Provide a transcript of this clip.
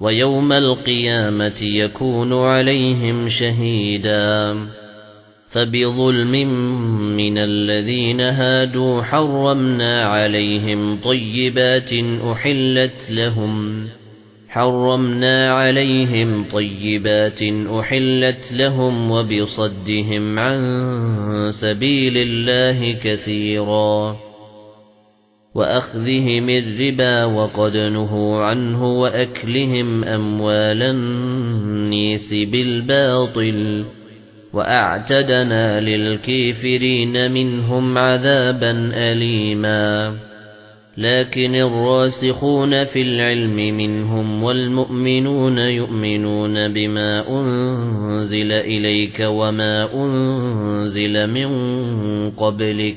وَيَوْمَ الْقِيَامَةِ يَكُونُ عَلَيْهِمْ شَهِيدًا. فَبِظُلْمٍ مِنَ الَّذِينَ هَادُوا حَرَّمْنَا عَلَيْهِمْ طَيِّبَاتٍ أُحِلَّتْ لَهُمْ. حَرَّمْنَا عَلَيْهِمْ طَيِّبَاتٍ أُحِلَّتْ لَهُمْ وَبِصَدِّهِمْ عَن سَبِيلِ اللَّهِ كَثِيرًا. وأخذهم الربا وقد نهوا عنه وأكلهم أموال النيس بالباطل وأعتدنا للكافرين منهم عذابا أليما. لكن الراسخون في العلم منهم والمؤمنون يؤمنون بما أنزل إليك وما أنزل من قبلك